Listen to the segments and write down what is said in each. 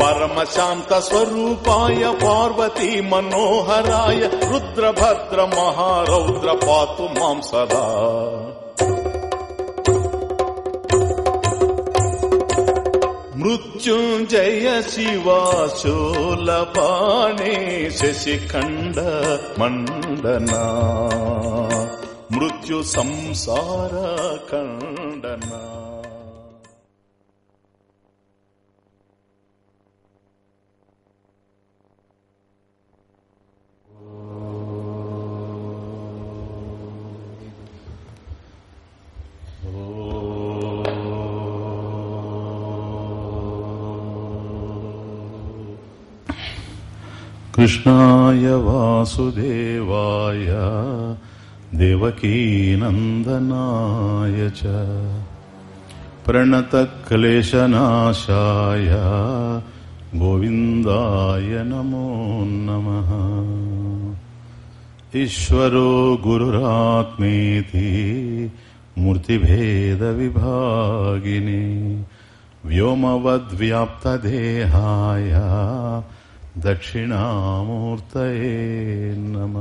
సర్వమంత్రస్వరూపాయ సర్వతంత్ర నియంతాయ సోమ సూర్యలోచనాయ సకల లోక రక్షకాయ పరమశాంత స్వరూపాయ పార్వతీ మనోహరాయ రుద్రభద్ర మహారౌద్ర పాతు మాం कृष्णाय वासुदेवाय देवकीनन्दनाय च प्रणतक्लेशनाशाय गोविन्दाय नमो नमः ईश्वरो गुरुरात्मेति मूर्तिभेदविभागिनि व्योमवद्व्याप्तदेहाय దక్షిణామూర్తయే నమ.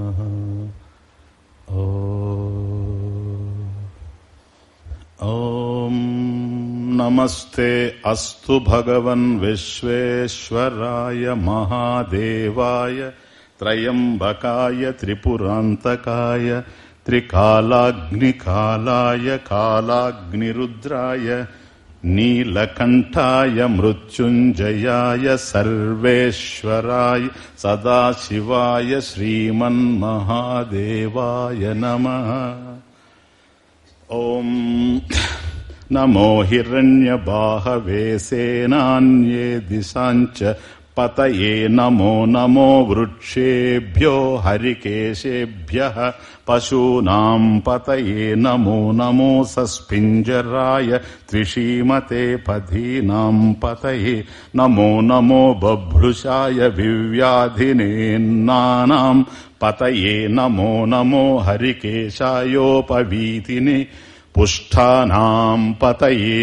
ఓం నమస్తే అస్తు భగవన్ విశ్వేశ్వరాయ మహాదేవాయ త్రయంబకాయ త్రిపురాంతకాయ త్రికాలాగ్నికాలాయ కాలాగ్నిరుద్రాయ नीलकण्ठाय मृत्युञ्जयाय सर्वेश्वराय सदाशिवाय श्रीमन्महादेवाय नमः ॐ नमो हिरण्यबाहवे सेनान्ये दिशाञ्च पतये नमो नमो वृक्षेभ्यो हरिकेशेभ्यः पशूनाम् पतये नमो नमो सस्पिञ्जराय त्रिशीमते पधीनाम् पतये नमो नमो बभ्रुषाय विव्याधिनेन्नानाम् पतये नमो नमो हरिकेशायोपवीतिने पुष्ठानाम् पतये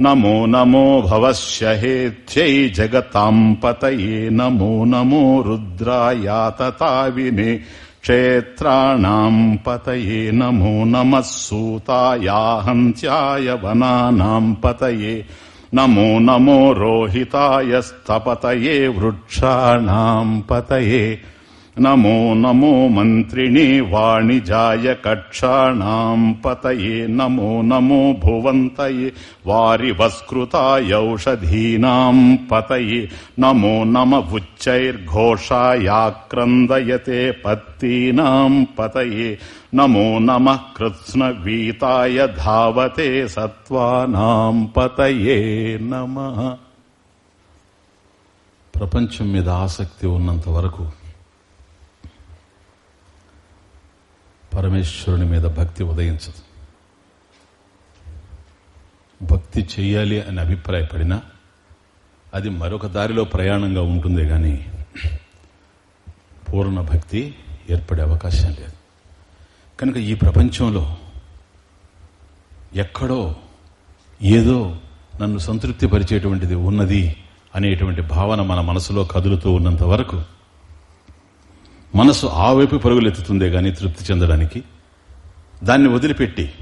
నమో నమో భవశహేత్యై జగతాంపతయే నమో నమో రుద్రాయాతతావినే క్షేత్రాణం పతయే. నమో నమ సూతాయాహంత్యాయ వనానాం పతయే. నమో నమో రోహితాయ స్తపతయే వృక్షాణం పతయే. నమో నమో మంత్రిణే వాణిజాయ కక్షాణం పతయే. నమో నమో భువంతయే. వారివస్కృతాయౌషధీనాం పతయే. నమో నమ ఉచ్చైర్ఘోషాయాక్రందయతే పత్తీనాం పతయే. నమో నమ కృత్స్నవీతాయ ధావతే సత్వానాం పతయే నమ. ప్రపంచం మీద ఆసక్తి ఉన్నంత వరకు పరమేశ్వరుని మీద భక్తి ఉదయించదు. భక్తి చేయాలి అని అభిప్రాయపడినా అది మరొక దారిలో ప్రయాణంగా ఉంటుందే కానీ పూర్ణ భక్తి ఏర్పడే అవకాశం లేదు. కనుక ఈ ప్రపంచంలో ఎక్కడో ఏదో నన్ను సంతృప్తి పరిచేటువంటిది ఉన్నది అనేటువంటి భావన మన మనసులో కదులుతూ ఉన్నంత వరకు మనసు ఆ వైపు పరుగులెత్తుతుందే గాని తృప్తి చెందడానికి దాన్ని వదిలిపెట్టి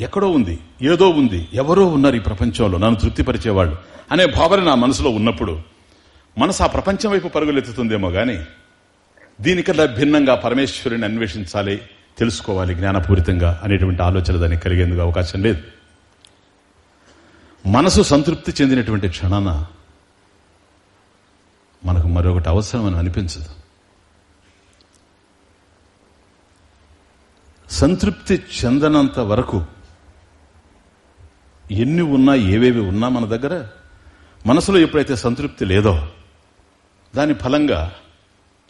ఎక్కడో ఉంది ఏదో ఉంది ఎవరో ఉన్నారు ఈ ప్రపంచంలో. నన్ను తృప్తిపరిచేవాళ్ళు అనే భావన నా మనసులో ఉన్నప్పుడు మనసు ఆ ప్రపంచం వైపు పరుగులెత్తుతుందేమో గాని దీనికన్నా భిన్నంగా పరమేశ్వరుని అన్వేషించాలి తెలుసుకోవాలి జ్ఞానపూరితంగా అనేటువంటి ఆలోచన దానికి కలిగేందుకు అవకాశం లేదు. మనసు సంతృప్తి చెందినటువంటి క్షణాన మనకు మరొకటి అవసరం అని అనిపించదు. సంతృప్తి చెందనంత వరకు ఎన్ని ఉన్నా ఏవేవి ఉన్నా మన దగ్గర మనసులో ఎప్పుడైతే సంతృప్తి లేదో దాని ఫలంగా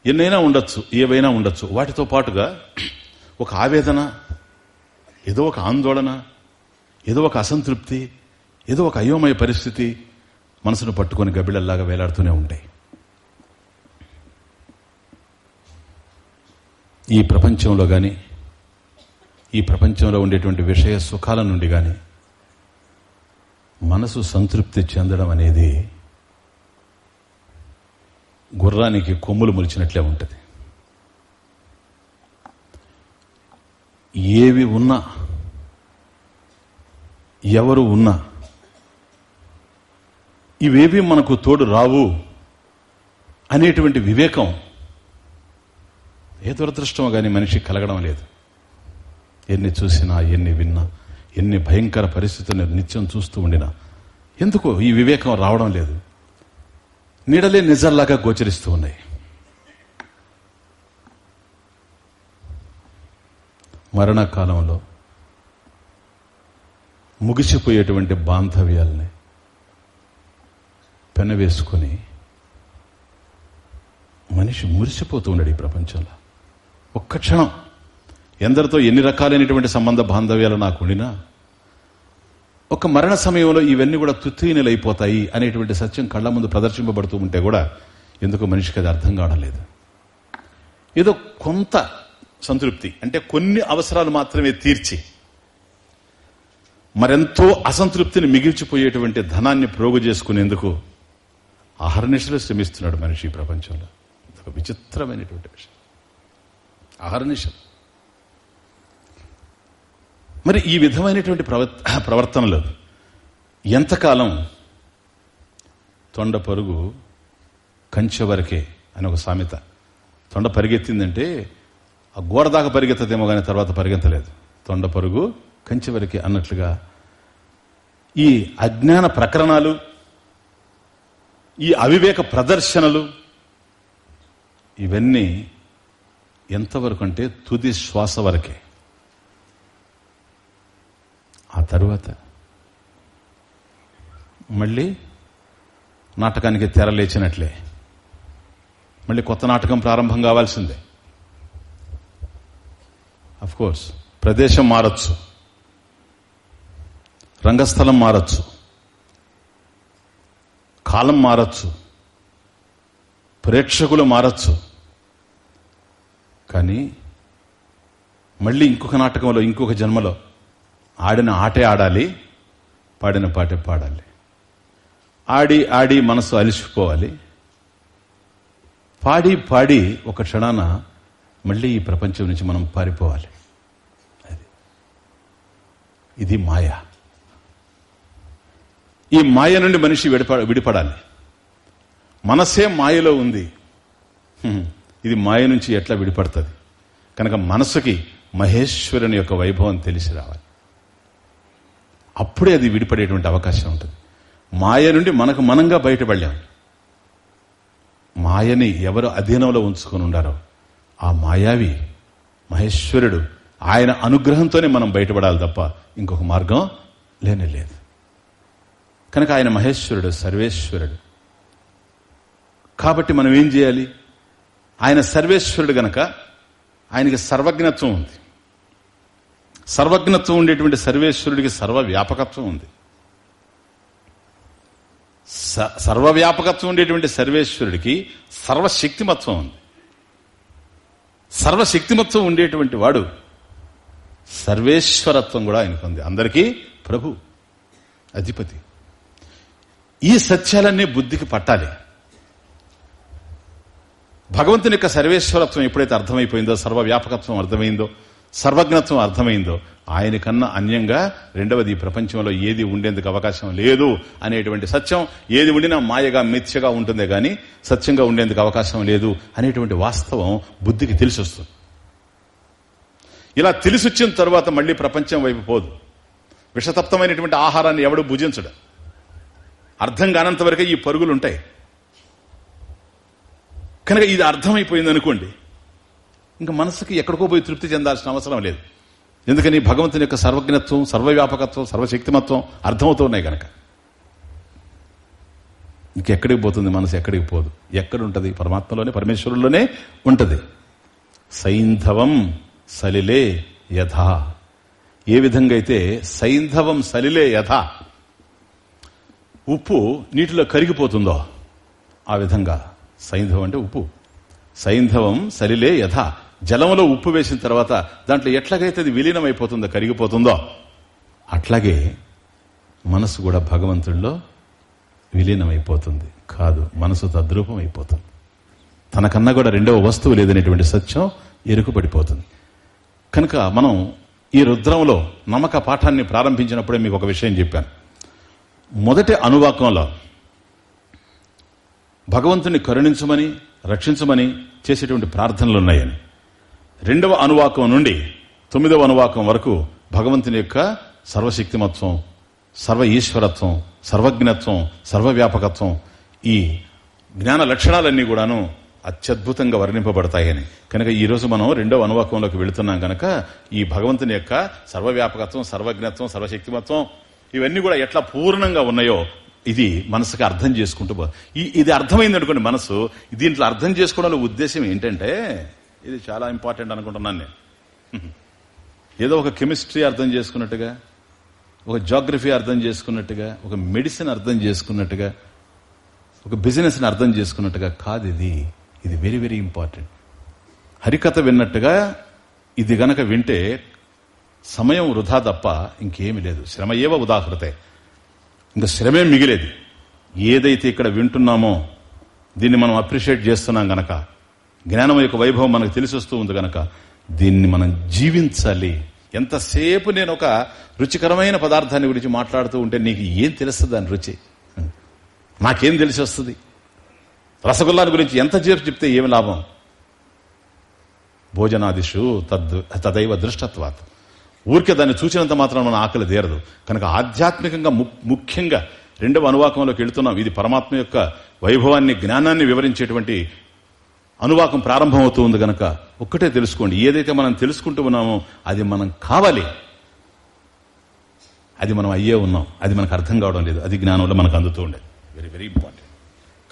ఎన్నైనా ఉండొచ్చు ఏవైనా ఉండొచ్చు. వాటితో పాటుగా ఒక ఆవేదన ఏదో ఒక ఆందోళన ఏదో ఒక అసంతృప్తి ఏదో ఒక అయోమయ పరిస్థితి మనసును పట్టుకొని గబిళల్లాగా వేలాడుతూనే ఉంటాయి. ఈ ప్రపంచంలో కానీ ఈ ప్రపంచంలో ఉండేటువంటి విషయ సుఖాల నుండి కానీ మనసు సంతృప్తి చెందడం అనేది గుర్రానికి కొమ్ములు ములిచినట్లే ఉంటుంది. ఏవి ఉన్నా ఎవరు ఉన్నా ఇవేవి మనకు తోడు రావు అనేటువంటి వివేకం ఏ దురదృష్టం కానీ మనిషి కలగడం లేదు. ఎన్ని చూసినా ఎన్ని విన్నా ఎన్ని భయంకర పరిస్థితులను నిత్యం చూస్తూ ఉండినా ఎందుకో ఈ వివేకం రావడం లేదు. నీడలే నిజాల్లాగా గోచరిస్తూ ఉన్నాయి. మరణకాలంలో ముగిసిపోయేటువంటి బాంధవ్యాల్ని పెనవేసుకొని మనిషి మురిసిపోతూ ఉన్నాడు ఈ ప్రపంచంలో. ఒక్క క్షణం ఎందరితో ఎన్ని రకాలైనటువంటి సంబంధ బాంధవ్యాలు నాకు ఉండినా ఒక మరణ సమయంలో ఇవన్నీ కూడా తుత్రీనులైపోతాయి అనేటువంటి సత్యం కళ్ళ ముందు ప్రదర్శింపబడుతూ ఉంటే కూడా ఎందుకు మనిషికి అది అర్థం కావడం లేదు. ఏదో కొంత సంతృప్తి అంటే కొన్ని అవసరాలు మాత్రమే తీర్చి మరెంతో అసంతృప్తిని మిగిల్చిపోయేటువంటి ధనాన్ని ప్రోగు చేసుకునేందుకు అహర్నిశలు శ్రమిస్తున్నాడు మనిషి ఈ ప్రపంచంలో. ఒక విచిత్రమైనటువంటి విషయం. అహర్నిశలు. మరి ఈ విధమైనటువంటి ప్రవర్తనలు ఎంతకాలం తొండ పరుగు కంచె వరకే అని ఒక సామెత. తొండ పరిగెత్తిందంటే ఆ గోడ దాకా పరిగెత్తదేమో కానీ తర్వాత పరిగెత్తలేదు. తొండ పరుగు కంచె వరకే అన్నట్లుగా ఈ అజ్ఞాన ప్రకరణాలు ఈ అవివేక ప్రదర్శనలు ఇవన్నీ ఎంతవరకు అంటే తుది శ్వాస వరకే. ఆ తర్వాత మళ్ళీ నాటకానికి తెరలేచినట్లే మళ్ళీ కొత్త నాటకం ప్రారంభం కావాల్సిందే. కోర్స్ ప్రదేశం మారచ్చు. రంగస్థలం మారచ్చు. కాలం మారచ్చు. ప్రేక్షకులు మారచ్చు. కానీ మళ్ళీ ఇంకొక నాటకంలో ఇంకొక జన్మలో ఆడిన ఆటే ఆడాలి పాడిన పాటే పాడాలి. ఆడి ఆడి మనసు అలిసిపోవాలి. పాడి పాడి ఒక క్షణాన మళ్ళీ ఈ ప్రపంచం నుంచి మనం పారిపోవాలి. అది. ఇది మాయ. ఈ మాయ నుండి మనిషి విడిప విడిపడాలి. మనసే మాయలో ఉంది. ఇది మాయ నుంచి ఎట్లా విడిపడుతుంది? కనుక మనసుకి మహేశ్వరుని యొక్క వైభవం తెలిసి రావాలి. అప్పుడే అది విడిపడేటువంటి అవకాశం ఉంటుంది. మాయ నుండి మనకు మనంగా బయటపడలేం. మాయని ఎవరు అధీనంలో ఉంచుకొని ఉండారో ఆ మాయావి మహేశ్వరుడు ఆయన అనుగ్రహంతోనే మనం బయటపడాలి తప్ప ఇంకొక మార్గం లేనే లేదు. కనుక ఆయన మహేశ్వరుడు సర్వేశ్వరుడు. కాబట్టి మనం ఏం చేయాలి? ఆయన సర్వేశ్వరుడు గనక ఆయనకి సర్వజ్ఞత్వం ఉంది. సర్వజ్ఞత్వం ఉండేటువంటి సర్వేశ్వరుడికి సర్వ వ్యాపకత్వం ఉంది సర్వవ్యాపకత్వం ఉండేటువంటి సర్వేశ్వరుడికి సర్వశక్తిమత్వం ఉంది. సర్వశక్తిమత్వం ఉండేటువంటి వాడు సర్వేశ్వరత్వం కూడా ఆయనకు ఉంది. అందరికీ ప్రభు అధిపతి. ఈ సత్యాలన్నీ బుద్ధికి పట్టాలి. భగవంతుని యొక్క సర్వేశ్వరత్వం ఎప్పుడైతే అర్థమైపోయిందో సర్వవ్యాపకత్వం అర్థమైందో సర్వజ్ఞత్వం అర్థమైందో ఆయన కన్నా అన్యంగా రెండవది ప్రపంచంలో ఏది ఉండేందుకు అవకాశం లేదు అనేటువంటి సత్యం. ఏది ఉండినా మాయగా మిథ్యగా ఉంటుందే గాని సత్యంగా ఉండేందుకు అవకాశం లేదు అనేటువంటి వాస్తవం బుద్ధికి తెలిసి వస్తుంది ఇలా తెలిసొచ్చిన తర్వాత మళ్ళీ ప్రపంచం వైపు పోదు. విషతప్తమైనటువంటి ఆహారాన్ని ఎవడు భుజించడు. అర్థం కానంత వరకే ఈ పరుగులు ఉంటాయి కనుక ఇది అర్థమైపోయింది అనుకోండి ఇంకా మనసుకి ఎక్కడికో పోయి తృప్తి చెందాల్సిన అవసరం లేదు. ఎందుకని భగవంతుని యొక్క సర్వజ్ఞత్వం సర్వవ్యాపకత్వం సర్వశక్తిమత్వం అర్థమవుతున్నాయి కనుక ఇంకెక్కడికి పోతుంది మనసు? ఎక్కడికి పోదు. ఎక్కడుంటది? పరమాత్మలోనే పరమేశ్వరుల్లోనే ఉంటది. సైంధవం సలిలే యథా. ఏ విధంగా అయితే సైంధవం సలిలే యథ ఉప్పు నీటిలో కరిగిపోతుందో ఆ విధంగా. సైంధవం అంటే ఉప్పు. సైంధవం సలిలే యథ. జలంలో ఉప్పు వేసిన తర్వాత దాంట్లో ఎట్లాగైతే అది విలీనం అయిపోతుందో కరిగిపోతుందో అట్లాగే మనసు కూడా భగవంతుడిలో విలీనమైపోతుంది. కాదు మనసు తద్రూపం అయిపోతుంది తనకన్నా కూడా రెండవ వస్తువు లేదనేటువంటి సత్యం ఎరుకుపడిపోతుంది కనుక మనం ఈ రుద్రంలో నమ్మక పాఠాన్ని ప్రారంభించినప్పుడే మీకు ఒక విషయం చెప్పాను. మొదటి అనువాకంలో భగవంతుని కరుణించమని రక్షించమని చేసేటువంటి ప్రార్థనలు ఉన్నాయని. రెండవ అనువాకం నుండి తొమ్మిదవ అనువాకం వరకు భగవంతుని యొక్క సర్వశక్తిమత్వం సర్వ ఈశ్వరత్వం సర్వజ్ఞత్వం సర్వవ్యాపకత్వం ఈ జ్ఞాన లక్షణాలన్నీ కూడాను అత్యద్భుతంగా వర్ణింపబడతాయని. కనుక ఈరోజు మనం రెండవ అనువాకంలోకి వెళుతున్నాం కనుక ఈ భగవంతుని యొక్క సర్వవ్యాపకత్వం సర్వజ్ఞత్వం సర్వశక్తిమత్వం ఇవన్నీ కూడా ఎట్లా పూర్ణంగా ఉన్నాయో ఇది మనసుకి అర్థం చేసుకుంటూ పో ఈ ఇది అర్థమైంది అనుకోండి మనసు దీంట్లో అర్థం చేసుకోవడంలో ఉద్దేశం ఏంటంటే ఇది చాలా ఇంపార్టెంట్ అనుకుంటున్నాను నేను. ఏదో ఒక కెమిస్ట్రీ అర్థం చేసుకున్నట్టుగా ఒక జాగ్రఫీ అర్థం చేసుకున్నట్టుగా ఒక మెడిసిన్ అర్థం చేసుకున్నట్టుగా ఒక బిజినెస్ని అర్థం చేసుకున్నట్టుగా కాదు ఇది. ఇది వెరీ వెరీ ఇంపార్టెంట్. హరికథ విన్నట్టుగా ఇది గనక వింటే సమయం వృధా తప్ప ఇంకేమి లేదు. శ్రమ ఏవ ఉదాహరతే ఇంకా శ్రమే మిగిలేది. ఏదైతే ఇక్కడ వింటున్నామో దీన్ని మనం అప్రిషియేట్ చేస్తున్నాం గనక జ్ఞానం యొక్క వైభవం మనకు తెలిసి వస్తూ ఉంది గనక దీన్ని మనం జీవించాలి. ఎంతసేపు నేను ఒక రుచికరమైన పదార్థాన్ని గురించి మాట్లాడుతూ ఉంటే నీకు ఏం తెలుస్తుంది దాని రుచి? నాకేం తెలిసి వస్తుంది? రసగుల్లాని గురించి ఎంత చేపు చెప్తే ఏమి లాభం? భోజనాదిషు తద్ తదైవ దృష్టత్వాత్. ఊరికే దాన్ని చూసినంత మాత్రం మన ఆకలి తీరదు. కనుక ఆధ్యాత్మికంగా ముఖ్యంగా రెండవ అనువాకంలోకి వెళుతున్నాం. ఇది పరమాత్మ యొక్క వైభవాన్ని జ్ఞానాన్ని వివరించేటువంటి అనువాకం ప్రారంభమవుతూ ఉంది గనక ఒక్కటే తెలుసుకోండి. ఏదైతే మనం తెలుసుకుంటూ ఉన్నామో అది మనం కావాలి. అది మనం అయ్యే ఉన్నాం. అది మనకు అర్థం కావడం లేదు. అది జ్ఞానంలో మనకు అందుతూ ఉండేది వెరీ వెరీ ఇంపార్టెంట్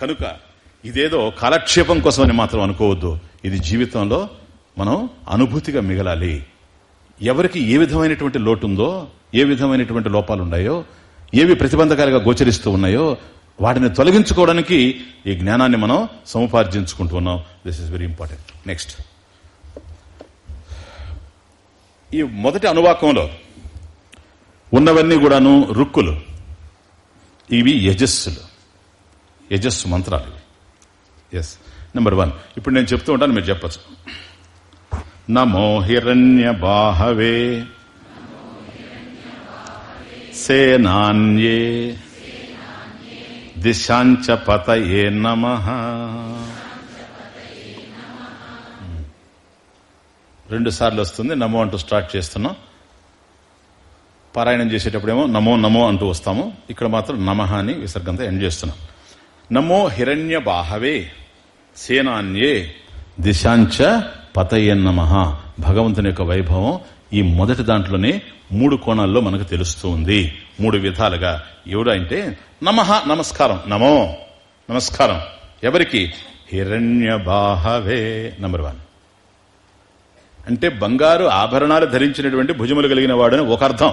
కనుక ఇదేదో కాలక్షేపం కోసమని మాత్రం అనుకోవద్దు. ఇది జీవితంలో మనం అనుభూతిగా మిగలాలి. ఎవరికి ఏ విధమైనటువంటి లోటు ఉందో ఏ విధమైనటువంటి లోపాలు ఉన్నాయో ఏవి ప్రతిబంధకాలుగా గోచరిస్తూ ఉన్నాయో వాటిని తొలగించుకోవడానికి ఈ జ్ఞానాన్ని మనం సముపార్జించుకుంటూ ఉన్నాం this is very important next ఈ మొదటి అనువాకంలో ఉన్నవన్నీ కూడాను రుక్కులు. ఇవి యజస్సులు. యజస్సు మంత్రాలు ఎస్ నెంబర్ వన్ ఇప్పుడు నేను చెప్తూ ఉంటాను మీరు చెప్పచ్చు. నమో హిరణ్య బాహవే. సేనాన్యే. దిశాంచ పతయే నమ. రెండు సార్లు వస్తుంది నమో అంటూ స్టార్ట్ చేస్తున్నాం. పారాయణం చేసేటప్పుడేమో నమో నమో అంటూ వస్తాము. ఇక్కడ మాత్రం నమః అని విసర్గంతో ఎండ్ చేస్తున్నాం. నమో హిరణ్య బాహవే సేనాన్యే దిశాంచ పతయన్నమ భగవంతుని యొక్క వైభవం ఈ మొదటి దాంట్లోనే మూడు కోణాల్లో మనకు తెలుస్తూ ఉంది మూడు విధాలుగా. ఎవడు అంటే నమ నమస్కారం. నమో నమస్కారం. ఎవరికి? హిరణ్య బాహవే నంబర్ వన్ అంటే బంగారు ఆభరణాలు ధరించినటువంటి భుజములు కలిగిన వాడని ఒక అర్థం.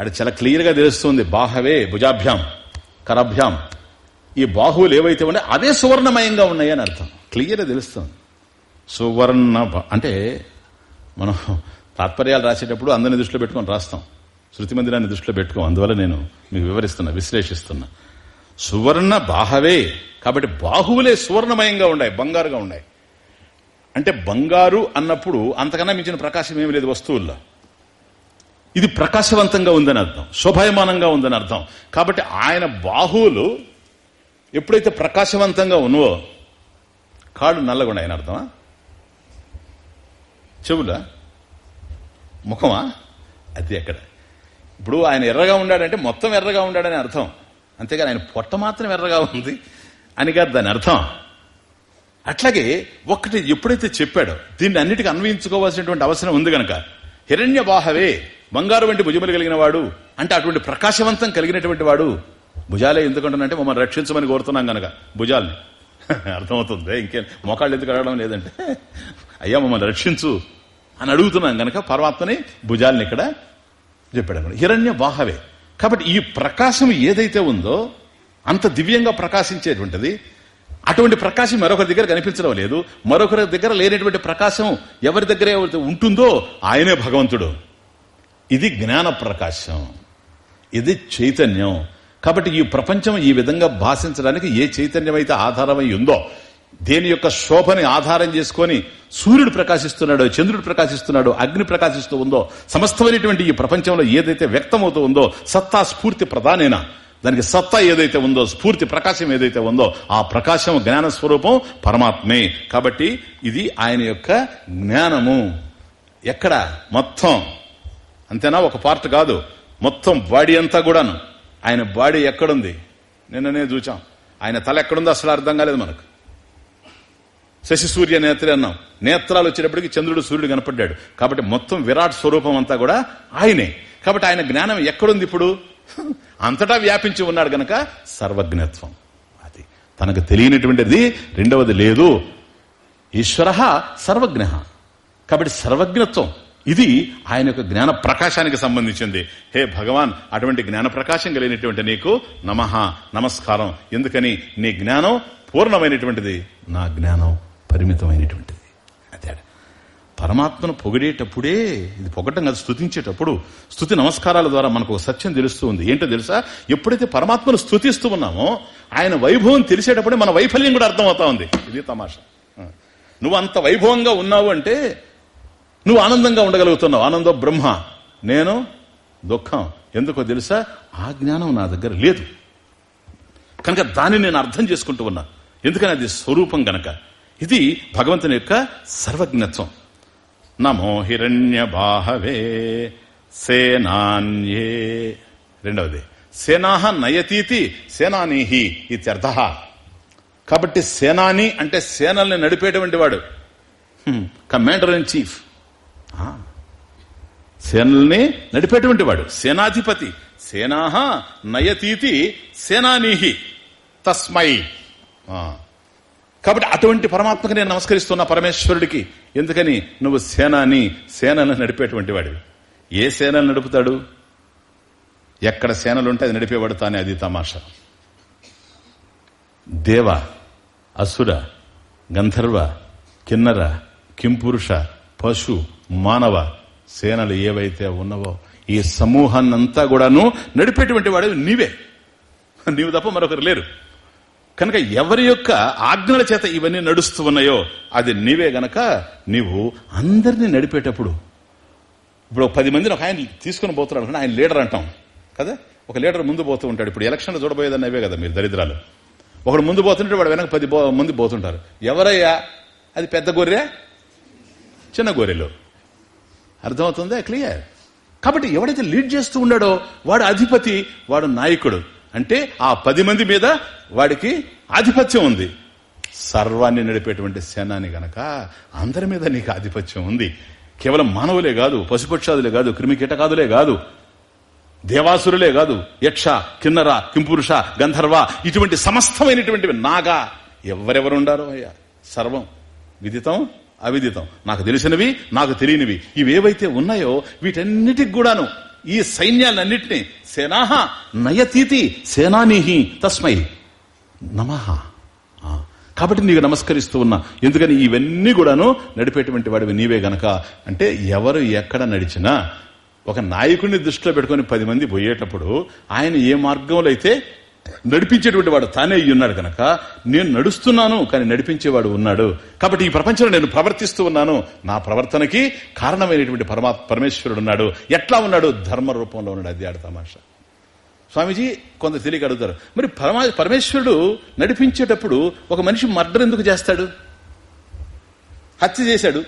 అది చాలా క్లియర్గా తెలుస్తుంది. బాహవే భుజాభ్యాం కరభ్యాం. ఈ బాహువులు ఏవైతే ఉన్నాయో అదే సువర్ణమయంగా ఉన్నాయని అర్థం. క్లియర్గా తెలుస్తుంది. సువర్ణ అంటే మనం తాత్పర్యాలు రాసేటప్పుడు అందరిని దృష్టిలో పెట్టుకొని రాస్తాం. శృతి మందిరాన్ని దృష్టిలో పెట్టుకోం. అందువల్ల నేను మీకు వివరిస్తున్నా విశ్లేషిస్తున్నా. సువర్ణ బాహవే. కాబట్టి బాహువులే సువర్ణమయంగా ఉన్నాయి బంగారుగా ఉన్నాయి. అంటే బంగారు అన్నప్పుడు అంతకన్నా మించిన ప్రకాశం ఏమి లేదు వస్తువుల్లో. ఇది ప్రకాశవంతంగా ఉందని అర్థం శోభాయమానంగా ఉందని అర్థం. కాబట్టి ఆయన బాహువులు ఎప్పుడైతే ప్రకాశవంతంగా ఉన్నవో కాళ్ళు నల్లగుండ ఆయన అర్థమా? చెవులా? ముఖమా? అది అక్కడ ఇప్పుడు ఆయన ఎర్రగా ఉన్నాడంటే మొత్తం ఎర్రగా ఉన్నాడని అర్థం. అంతేగాని ఆయన పొట్ట మాత్రం ఎర్రగా ఉంది అని కాదు దాని అర్థం. అట్లాగే ఒక్కటి ఎప్పుడైతే చెప్పాడో దీన్ని అన్నిటికీ అన్వయించుకోవాల్సినటువంటి అవసరం ఉంది గనక. హిరణ్య బాహవే బంగారు వంటి భుజములు కలిగిన వాడు అంటే అటువంటి ప్రకాశవంతం కలిగినటువంటి వాడు. భుజాలే ఎందుకంటున్నంటే మమ్మల్ని రక్షించమని కోరుతున్నాం గనక భుజాల్ని. అర్థమవుతుంది ఇంకేం మోకాళ్ళు ఎందుకు అడగడం లేదంటే. అయ్యా మమ్మల్ని రక్షించు. అని అడుగుతున్నాం గనక పరమాత్మని భుజాలను ఇక్కడ చెప్పాడు అనమాట హిరణ్య బాహవే కాబట్టి ఈ ప్రకాశం ఏదైతే ఉందో అంత దివ్యంగా ప్రకాశించేటువంటిది అటువంటి ప్రకాశం మరొకరి దగ్గర కనిపించడం లేదు. మరొకరి దగ్గర లేనటువంటి ప్రకాశం ఎవరి దగ్గర ఉంటుందో ఆయనే భగవంతుడు. ఇది జ్ఞాన ప్రకాశం. ఇది చైతన్యం. కాబట్టి ఈ ప్రపంచం ఈ విధంగా భాషించడానికి ఏ చైతన్యం అయితే ఆధారమై ఉందో దేని యొక్క శోభని ఆధారం చేసుకొని సూర్యుడు ప్రకాశిస్తున్నాడో చంద్రుడు ప్రకాశిస్తున్నాడో అగ్ని ప్రకాశిస్తూ ఉందో సమస్తమైనటువంటి ఈ ప్రపంచంలో ఏదైతే వ్యక్తమవుతూ ఉందో సత్తా స్ఫూర్తి ప్రధానేనా? దానికి సత్తా ఏదైతే ఉందో స్ఫూర్తి ప్రకాశం ఏదైతే ఉందో ఆ ప్రకాశం జ్ఞాన స్వరూపం పరమాత్మే. కాబట్టి ఇది ఆయన యొక్క జ్ఞానము. ఎక్కడ? మొత్తం. అంతేనా? ఒక పార్ట్ కాదు. మొత్తం బాడీ అంతా కూడాను. ఆయన బాడీ ఎక్కడుంది? నిన్ననే చూచాం. ఆయన తల ఎక్కడుందో అసలు అర్థం కాలేదు మనకు. శశి సూర్య నేత్రే అన్నాం. నేత్రాలు వచ్చేటప్పటికి చంద్రుడు సూర్యుడు కనపడ్డాడు. కాబట్టి మొత్తం విరాట్ స్వరూపం అంతా కూడా ఆయనే. కాబట్టి ఆయన జ్ఞానం ఎక్కడుంది ఇప్పుడు? అంతటా వ్యాపించి ఉన్నాడు గనక సర్వజ్ఞత్వం. అది తనకు తెలియనటువంటిది. రెండవది లేదు. ఈశ్వర సర్వజ్ఞ. కాబట్టి సర్వజ్ఞత్వం. ఇది ఆయన యొక్క జ్ఞాన ప్రకాశానికి సంబంధించింది. హే భగవాన్ అటువంటి జ్ఞాన ప్రకాశం కలిగినటువంటి నీకు నమః నమస్కారం. ఎందుకని? నీ జ్ఞానం పూర్ణమైనటువంటిది. నా జ్ఞానం. పరిమితమైనటువంటిది. అదే పరమాత్మను పొగిడేటప్పుడే ఇది పొగటం కాదు స్థుతించేటప్పుడు స్థుతి నమస్కారాల ద్వారా మనకు ఒక సత్యం తెలుస్తూ ఉంది. ఏంటో తెలుసా? ఎప్పుడైతే పరమాత్మను స్థుతిస్తూ ఉన్నామో ఆయన వైభవం తెలిసేటప్పుడే మన వైఫల్యం కూడా అర్థమవుతా ఉంది. ఇది తమాషా. నువ్వు అంత వైభవంగా ఉన్నావు అంటే నువ్వు ఆనందంగా ఉండగలుగుతున్నావు. ఆనందం బ్రహ్మ. నేను దుఃఖం. ఎందుకో తెలుసా? ఆ జ్ఞానం నా దగ్గర లేదు. కనుక దాన్ని నేను అర్థం చేసుకుంటూ ఉన్నా. ఎందుకని అది స్వరూపం గనక? ఇది భగవంతుని యొక్క సర్వజ్ఞత్వం. నమో హిరణ్య బాహవే సేనాన్యే. రెండవది సేనాహ నయతీతి సేనానీహి ఇత్యర్థ. కాబట్టి సేనాని అంటే సేనల్ని నడిపేటువంటి వాడు. Commander in chief. సేనల్ని నడిపేటువంటి వాడు సేనాధిపతి. సేనాహ నయతీతి సేనానీహి. తస్మై. కాబట్టి అటువంటి పరమాత్మకు నేను నమస్కరిస్తున్న పరమేశ్వరుడికి ఎందుకని నువ్వు సేనాని సేనలను నడిపేటువంటి వాడివి. ఏ సేనలు నడుపుతాడు? ఎక్కడ సేనలు ఉంటే అది నడిపేవాడు తానే అది తమాషా. దేవ అసుర గంధర్వ కిన్నర కింపురుష పశు మానవ సేనలు ఏవైతే ఉన్నవో ఈ సమూహాన్నంతా కూడాను నడిపేటువంటి వాడు నీవే. నీవు తప్ప మరొకరు లేరు. కనుక ఎవరి యొక్క ఆజ్ఞల చేత ఇవన్నీ నడుస్తూ ఉన్నాయో అది నీవే గనక నీవు అందరినీ నడిపేటప్పుడు. ఇప్పుడు పది మందిని ఒక ఆయన తీసుకుని పోతున్నాడు ఆయన లీడర్ అంటాం. కదా? ఒక లీడర్ ముందు పోతూ ఉంటాడు. ఇప్పుడు ఎలక్షన్లు చూడబోయేదని అవే కదా మీరు దరిద్రాలు ఒకడు ముందు పోతుంటే వాడు వెనక పది మంది పోతుంటారు. ఎవరయ్యా? అది పెద్ద గొర్రె? చిన్న గొర్రెలు. అర్థమవుతుందా? క్లియర్? కాబట్టి ఎవడైతే లీడ్ చేస్తూ ఉన్నాడో వాడు అధిపతి వాడు నాయకుడు. అంటే ఆ పది మంది మీద వాడికి ఆధిపత్యం ఉంది. సర్వాన్ని నడిపేటువంటి సేనాని గనక అందరి మీద నీకు ఆధిపత్యం ఉంది. కేవలం మానవులే కాదు పశుపక్షాదులే కాదు క్రిమి కీటకాదులే కాదు దేవాసురులే కాదు యక్ష కిన్నర కింపురుష గంధర్వ ఇటువంటి సమస్తమైనటువంటి నాగా ఎవరెవరుండారో అయ్యా? సర్వం. విదితం అవిదితం. నాకు తెలిసినవి నాకు తెలియనివి. ఇవేవైతే ఉన్నాయో వీటన్నిటికి కూడాను ఈ సైన్యాలన్నింటినీ సేనాహ నయతీతి సేనానీహి తస్మై. నమః. కాబట్టి నీకు నమస్కరిస్తూ ఉన్నా. ఎందుకని ఇవన్నీ కూడాను నడిపేటువంటి వాడివి నీవే గనక. అంటే ఎవరు ఎక్కడ నడిచినా ఒక నాయకుడిని దృష్టిలో పెట్టుకుని పది మంది పోయేటప్పుడు ఆయన ఏ మార్గంలో అయితే నడిపించేటువంటి వాడు తానే ఉన్నాడు కనుక నేను నడుస్తున్నాను కానీ నడిపించేవాడు ఉన్నాడు. కాబట్టి ఈ ప్రపంచంలో నేను ప్రవర్తిస్తూ ఉన్నాను. నా ప్రవర్తనకి కారణమైనటువంటి పరమా పరమేశ్వరుడు ఉన్నాడు. ఎట్లా ఉన్నాడు? ధర్మ రూపంలో ఉన్నాడు. అది ఆడ తమాషా. స్వామీజీ కొంత తెలియక అడుగుతారు. మరి పరమా పరమేశ్వరుడు నడిపించేటప్పుడు ఒక మనిషి మర్డర్ ఎందుకు చేస్తాడు? హత్య చేశాడు.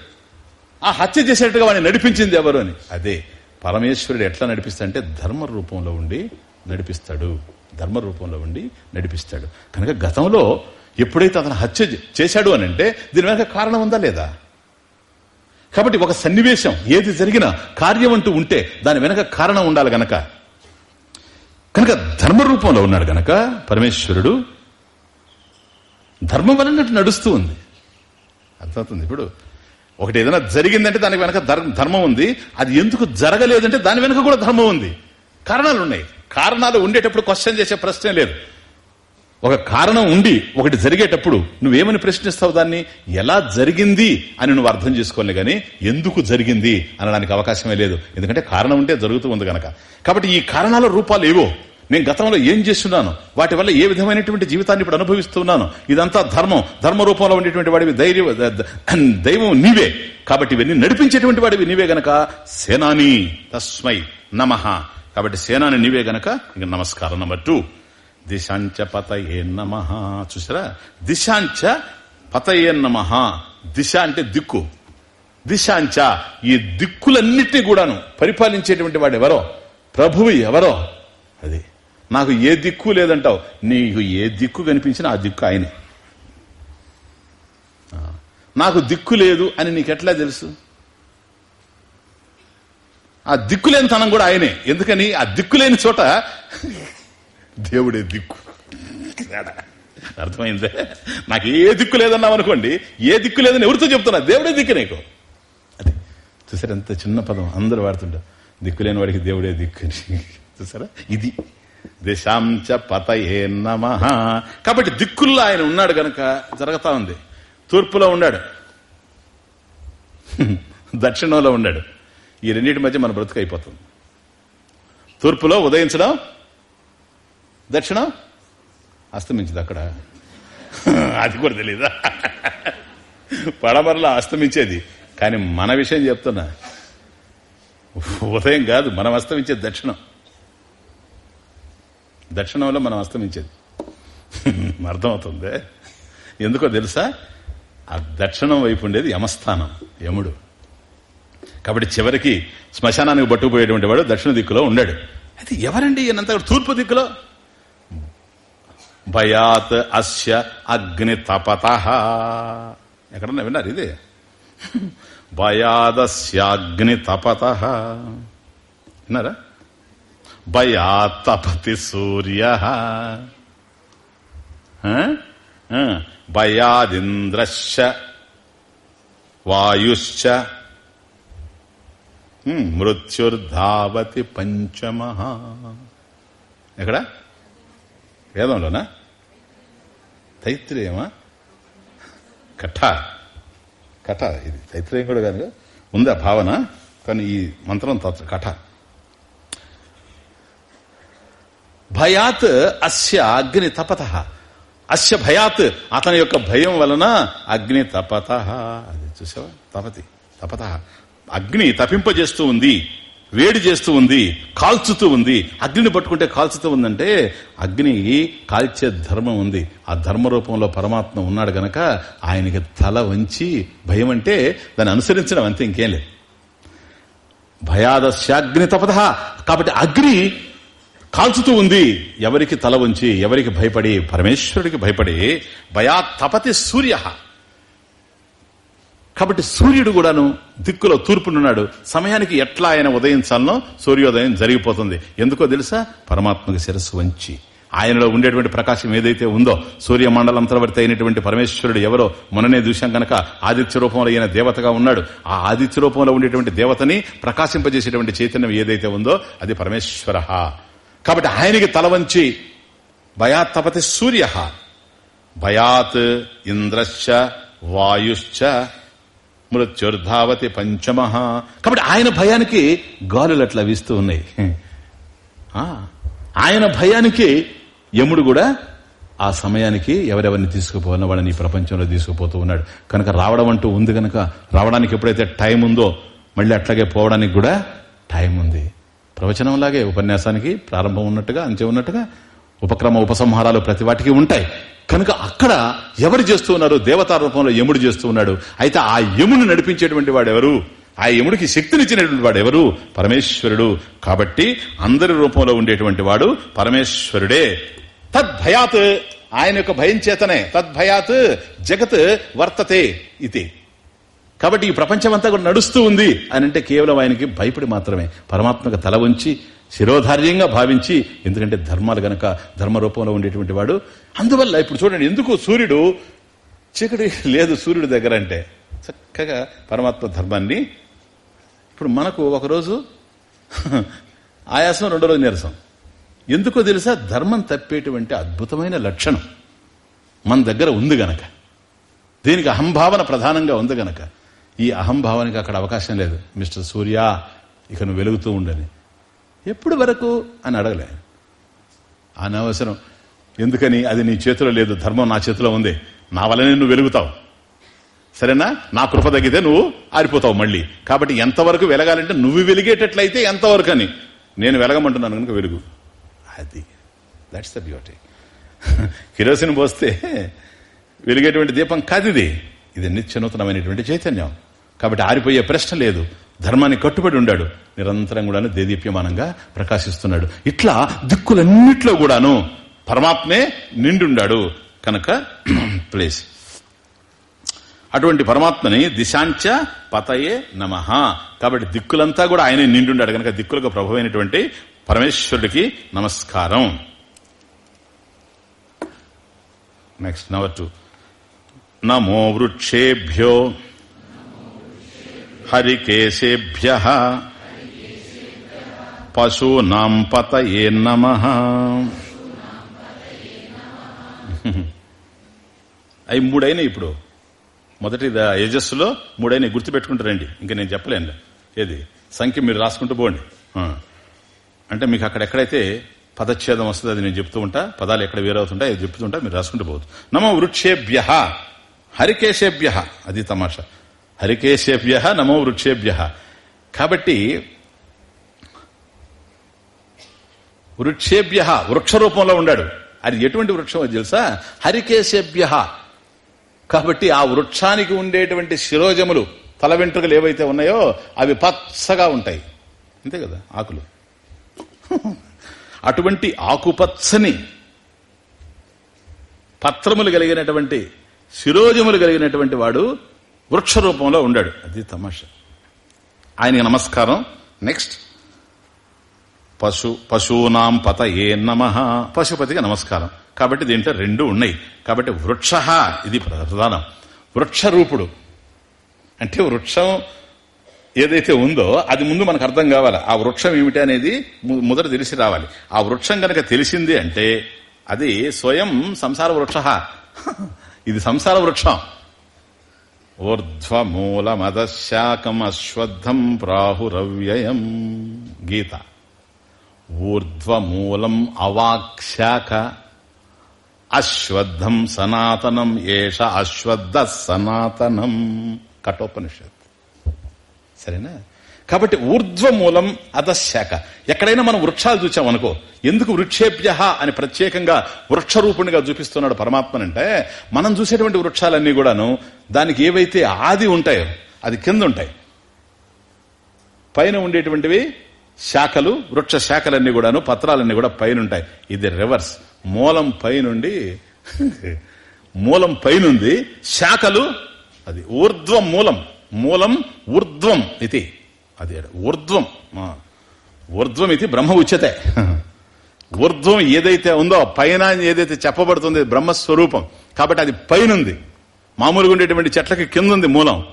ఆ హత్య చేసేట్టుగా వాడిని నడిపించింది ఎవరు అని. అదే పరమేశ్వరుడు ఎట్లా నడిపిస్తాడంటే ధర్మ రూపంలో ఉండి నడిపిస్తాడు. ధర్మ రూపంలో ఉండి నడిపిస్తాడు. కనుక గతంలో ఎప్పుడైతే అతను హత్య చేశాడు అని అంటే దీని వెనక కారణం ఉందా లేదా? కాబట్టి ఒక సన్నివేశం ఏది జరిగినా కార్యం అంటూ ఉంటే దాని వెనక కారణం ఉండాలి గనక. కనుక ధర్మ రూపంలో ఉన్నాడు గనక పరమేశ్వరుడు ధర్మం వలనట్టు నడుస్తూ ఉంది. అర్థమవుతుంది ఇప్పుడు? ఒకటి ఏదైనా జరిగిందంటే దానికి వెనక ధర్మం ఉంది. అది ఎందుకు జరగలేదంటే దాని వెనక కూడా ధర్మం ఉంది. కారణాలు ఉన్నాయి కారణాలు ఉండేటప్పుడు క్వశ్చన్ చేసే ప్రశ్నే లేదు. ఒక కారణం ఉండి ఒకటి జరిగేటప్పుడు నువ్వేమని ప్రశ్నిస్తావు దాన్ని? ఎలా జరిగింది అని నువ్వు అర్థం చేసుకోవాలి కానీ ఎందుకు జరిగింది అనడానికి అవకాశమే లేదు. ఎందుకంటే కారణం ఉంటే జరుగుతూ ఉంది కనుక కాబట్టి ఈ కారణాల రూపాలు ఏవో? నేను గతంలో ఏం చేస్తున్నాను? వాటి వల్ల ఏ విధమైనటువంటి జీవితాన్ని ఇప్పుడు అనుభవిస్తున్నాను ఇదంతా ధర్మం. ధర్మ రూపంలో ఉండేటువంటి వాడివి ధైర్యం దైవం నీవే. కాబట్టి ఇవన్నీ నడిపించేటువంటి వాడివి నీవే గనక. సేనాని తస్మై నమ. కాబట్టి సేనాని నీవే గనక నమస్కారం నంబర్ టూ. దిశాంచ పతయే నమ. చూసారా దిశాంచ పతయే నమ. దిశ అంటే దిక్కు. దిశాంచ ఈ దిక్కులన్నిటినీ కూడాను పరిపాలించేటువంటి వాడు ఎవరో? ప్రభువు ఎవరో? అది. నాకు ఏ దిక్కు లేదంటావు. నీకు ఏ దిక్కు కనిపించినా ఆ దిక్కు ఆయనే. నాకు దిక్కు లేదు అని నీకెట్లా తెలుసు? ఆ దిక్కులేనితనం కూడా ఆయనే. ఎందుకని? ఆ దిక్కులేని చోట దేవుడే దిక్కు. అర్థమైందే? నాకు ఏ దిక్కు లేదన్నావు అనుకోండి ఏ దిక్కు లేదని ఎవరితో చెప్తున్నా? దేవుడే దిక్కు నీకు. అది. చూసారా ఎంత చిన్న పదం? అందరూ వాడుతుంటారు. దిక్కు లేని వాడికి దేవుడే దిక్కు చూసారా? ఇది. దిశాంచ పతయే నమ. కాబట్టి దిక్కుల్లో ఆయన ఉన్నాడు గనక జరుగుతా ఉంది. తూర్పులో ఉన్నాడు. దక్షిణంలో ఉన్నాడు. ఈ రెండింటి మధ్య మన బ్రతుకు అయిపోతుంది. తూర్పులో ఉదయించడం దక్షిణం అస్తమించదు అక్కడ. అది కూడా తెలీదా? పడమరలో అస్తమించేది. కానీ మన విషయం చెప్తున్నా. ఉదయం కాదు మనం అస్తమించేది దక్షిణం. దక్షిణంలో మనం అస్తమించేది. అర్థమవుతుంది? ఎందుకో తెలుసా? ఆ దక్షిణం వైపు ఉండేది యమస్థానం యముడు. కాబట్టి చివరికి శ్మశానానికి పట్టుకుపోయేటువంటి వాడు దక్షిణ దిక్కులో ఉండాడు. అయితే ఎవరండి? ఈయనంత తూర్పు దిక్కులో? భయాత్ అస్య అగ్ని తపత. ఎక్కడన్నా విన్నారు ఇది? భయాదస్యాగ్ని తపత. విన్నారా? భయాతపతి సూర్య. భయాదింద్రశ్చ వాయుశ్చ మృత్యుర్ధావతి పంచమ. ఎక్కడ? వేదంలోనా? తైత్రేయమా? కఠ. కఠ ఇది. తైత్రేయం కూడా కాదు ఉంది ఆ భావన? కానీ ఈ మంత్రం కఠ. భయాత్ అస్య అగ్ని తపత. అస్య భయాత్ అతని యొక్క భయం వలన అగ్ని తపత. అది చూసావా? తపతి. తపత. అగ్ని తపింపజేస్తూ ఉంది వేడి చేస్తూ ఉంది కాల్చుతూ ఉంది. అగ్నిని పట్టుకుంటే కాల్చుతూ ఉందంటే అగ్ని కాల్చే ధర్మం ఉంది. ఆ ధర్మ రూపంలో పరమాత్మ ఉన్నాడు గనక ఆయనకి తల వంచి భయం అంటే దాన్ని అనుసరించడం అంతే ఇంకేం లేదు. భయాదశాగ్ని తపద కాబట్టి అగ్ని కాల్చుతూ ఉంది. ఎవరికి తల ఉంచి ఎవరికి భయపడి పరమేశ్వరుడికి భయపడి భయా తపతి సూర్య. కాబట్టి సూర్యుడు కూడాను దిక్కులో తూర్పునున్నాడు. సమయానికి ఎట్లా ఆయన ఉదయించాలనో సూర్యోదయం జరిగిపోతుంది. ఎందుకో తెలుసా? పరమాత్మకి శిరస్సు వంచి. ఆయనలో ఉండేటువంటి ప్రకాశం ఏదైతే ఉందో సూర్య అంతర్వర్తి అయినటువంటి పరమేశ్వరుడు ఎవరో మొన్ననే చూశాం గనక ఆదిత్య రూపంలో ఈయన దేవతగా ఉన్నాడు. ఆ ఆదిత్య రూపంలో ఉండేటువంటి దేవతని ప్రకాశింపజేసేటువంటి చైతన్యం ఏదైతే ఉందో అది పరమేశ్వర. కాబట్టి ఆయనకి తల వంచి భయాత్ తపతి సూర్య. భయాత్ ఇంద్రశ్చ వాయుశ్చ మృత్యుర్ధావతి పంచమ. కాబట్టి ఆయన భయానికి గాలులు అట్లా వీస్తూ ఉన్నాయి. ఆయన భయానికి యముడు కూడా ఆ సమయానికి ఎవరెవరిని తీసుకుపోవాలన్న వాళ్ళని ఈ ప్రపంచంలో తీసుకుపోతూ ఉన్నాడు. కనుక రావడం అంటూ ఉంది కనుక రావడానికి ఎప్పుడైతే టైం ఉందో మళ్ళీ అట్లాగే పోవడానికి కూడా టైం ఉంది. ప్రవచనంలాగే ఉపన్యాసానికి ప్రారంభం ఉన్నట్టుగా అంచే ఉన్నట్టుగా ఉపక్రమ ఉపసంహారాలు ప్రతి వాటికి ఉంటాయి. కనుక అక్కడ ఎవరు చేస్తూ ఉన్నారు దేవతా రూపంలో యముడు చేస్తూ ఉన్నాడు. అయితే ఆ యముని నడిపించేటువంటి వాడు ఎవరు ఆ యముడికి శక్తినిచ్చినటువంటి వాడు ఎవరు పరమేశ్వరుడు. కాబట్టి అందరి రూపంలో ఉండేటువంటి వాడు పరమేశ్వరుడే. తద్భయాత్ ఆయన యొక్క భయం చేతనే తద్భయాత్ జగత్ వర్తతే ఇది కాబట్టి ఈ ప్రపంచం అంతా కూడా నడుస్తూ ఉంది అని అంటే కేవలం ఆయనకి భయపడి మాత్రమే. పరమాత్మకు తల ఉంచి శిరోధార్యంగా భావించి ఎందుకంటే ధర్మాలు గనక ధర్మ రూపంలో ఉండేటువంటి వాడు. అందువల్ల ఇప్పుడు చూడండి ఎందుకు సూర్యుడు చీకటి లేదు సూర్యుడి దగ్గర అంటే? చక్కగా పరమాత్మ ధర్మాన్ని. ఇప్పుడు మనకు ఒకరోజు ఆయాసం రెండో రోజు నీరసం. ఎందుకో తెలుసా? ధర్మం తప్పేటువంటి అద్భుతమైన లక్షణం. మన దగ్గర ఉంది గనక. దీనికి అహంభావన ప్రధానంగా ఉంది గనక. ఈ అహంభావానికి అక్కడ అవకాశం లేదు. మిస్టర్ సూర్య ఇక నువ్వు వెలుగుతూ ఉండని. ఎప్పుడు వరకు అని అడగలే. అనవసరం. ఎందుకని? అది నీ చేతిలో లేదు. ధర్మం నా చేతిలో ఉంది. నా వల్లనే నువ్వు వెలుగుతావు. సరేనా? నా కృప తగ్గితే నువ్వు ఆరిపోతావు మళ్ళీ. కాబట్టి ఎంతవరకు వెలగాలంటే నువ్వు వెలిగేటట్లయితే ఎంతవరకు అని. నేను వెలగమంటున్నాను కనుక వెలుగు. అది. దట్స్ ద బ్యూటీ కిరోసిన్ పోస్తే వెలిగేటువంటి దీపం కాదిది. ఇది నిత్యనూతనమైనటువంటి చైతన్యం. కాబట్టి ఆరిపోయే ప్రశ్న లేదు. ధర్మాన్ని కట్టుబడి ఉండాడు. నిరంతరం కూడాను దేదీప్యమానంగా ప్రకాశిస్తున్నాడు. ఇట్లా దిక్కులన్నిట్లో కూడాను పరమాత్మే నిండుండాడు. కనుక ప్లేస్ అటువంటి పరమాత్మని దిశాంచ పతయే నమ. కాబట్టి దిక్కులంతా కూడా ఆయన నిండుండాడు. కనుక దిక్కులకు ప్రభువైనటువంటి పరమేశ్వరుడికి నమస్కారం. నెక్స్ట్ నవర్ టూ నమో వృక్షేభ్యో హరికేశేభ్య పశూనాం పతయే నమ అవి మూడైనా ఇప్పుడు. మొదటి ద- యజస్సులో మూడైనా గుర్తుపెట్టుకుంటారండి. ఇంకా నేను చెప్పలేను ఏది? సంఖ్య మీరు రాసుకుంటూ పోండి. అంటే మీకు అక్కడెక్కడైతే పదచ్ఛేదం వస్తుంది అది నేను చెప్తూ ఉంటా పదాలు ఎక్కడ వేరవుతుంటాయి అది చెప్తుంటా మీరు రాసుకుంటూ పోవచ్చు. నమ వృక్షేభ్య హరికేశేభ్య అది తమాషా. హరికేశేభ్య నమో వృక్షేభ్య. కాబట్టి వృక్షేభ్య వృక్ష రూపంలో ఉండాడు. అది ఎటువంటి వృక్షం తెలుసా? హరికేశేభ్య. కాబట్టి ఆ వృక్షానికి ఉండేటువంటి శిరోజములు తల వెంట్రుకలు ఏవైతే ఉన్నాయో అవి పచ్చగా ఉంటాయి. అంతే కదా? ఆకులు. అటువంటి ఆకుపచ్చని పత్రములు కలిగినటువంటి శిరోజములు కలిగినటువంటి వాడు వృక్ష రూపంలో ఉండాడు. అది తమాష. ఆయనకి నమస్కారం. నెక్స్ట్. పశు పశూనాం పత ఏ నమ. పశుపతికి నమస్కారం. కాబట్టి దీంట్లో రెండు ఉన్నాయి. కాబట్టి వృక్ష ఇది ప్రధానం. వృక్ష రూపుడు అంటే వృక్షం ఏదైతే ఉందో అది ముందు మనకు అర్థం కావాలి. ఆ వృక్షం ఏమిటి అనేది మొదట తెలిసి రావాలి. ఆ వృక్షం కనుక తెలిసింది అంటే అది స్వయం సంసార వృక్ష. ఇది సంసార వృక్షం. ఊర్ధ్వమూలమదశాకం అశ్వత్థం ప్రాహురవ్యయం. గీత. ఊర్ధ్వమూలం అవాక్శాక అశ్వద్ధం సనాతనం ఏష అశ్వద్ధ సనాతనం. కఠోపనిషత్. సరేనా? కాబట్టి ఊర్ధ్వమూలం అధశాఖ. ఎక్కడైనా మనం వృక్షాలు చూచామనుకో ఎందుకు వృక్షేభ్య అని ప్రత్యేకంగా వృక్ష రూపుణిగా చూపిస్తున్నాడు పరమాత్మనంటే మనం చూసేటువంటి వృక్షాలన్నీ కూడాను దానికి ఏవైతే ఆది ఉంటాయో అది కింద ఉంటాయి. పైన ఉండేటువంటివి శాఖలు వృక్ష శాఖలన్నీ కూడాను పత్రాలన్నీ కూడా పైన ఉంటాయి ఇది రివర్స్. మూలం పైనుండి మూలం పైనుంది శాఖలు అది ఊర్ధ్వం మూలం మూలం ఊర్ధ్వం ఇది. అది ఊర్ధ్వం. ఊర్ధ్వం ఇది బ్రహ్మ ఉచ్యతే. ఊర్ధ్వం ఏదైతే ఉందో పైన ఏదైతే చెప్పబడుతుంది బ్రహ్మస్వరూపం. కాబట్టి అది పైనుంది. మామూలుగా ఉండేటువంటి చెట్లకి కింద ఉంది మూలం.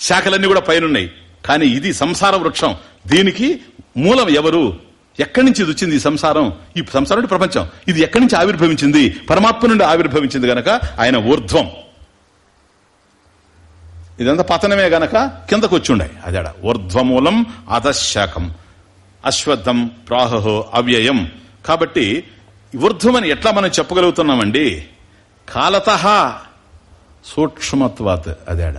శాఖలన్నీ కూడా పైనున్నాయి. కానీ ఇది సంసార వృక్షం. దీనికి మూలం ఎవరు? ఎక్కడి నుంచి ఇది వచ్చింది ఈ సంసారం? ఈ సంసారం అంటే ప్రపంచం. ఇది ఎక్కడి నుంచి ఆవిర్భవించింది? పరమాత్మ నుండి ఆవిర్భవించింది గనక ఆయన ఊర్ధ్వం. ఇదంతా పతనమే గనక కిందకు వచ్చుండే అదేడ ఊర్ధ్వమూలం అధశాఖం అశ్వత్థం ప్రాహో అవ్యయం. కాబట్టి ఊర్ధ్వమని ఎట్లా మనం చెప్పగలుగుతున్నామండి? కాలత సూక్ష్మత్వాత్ అదేడ.